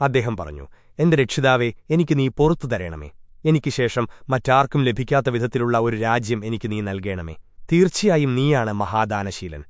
അദ്ദേഹം പറഞ്ഞു എന്റെ രക്ഷിതാവേ എനിക്ക് നീ പുറത്തു തരേണമേ. എനിക്ക് ശേഷം മറ്റാർക്കും ലഭിക്കാത്ത വിധത്തിലുള്ള ഒരു രാജ്യം എനിക്ക് നീ നൽകേണമേ. തീർച്ചയായും നീയാണ് മഹാദാനശീലൻ.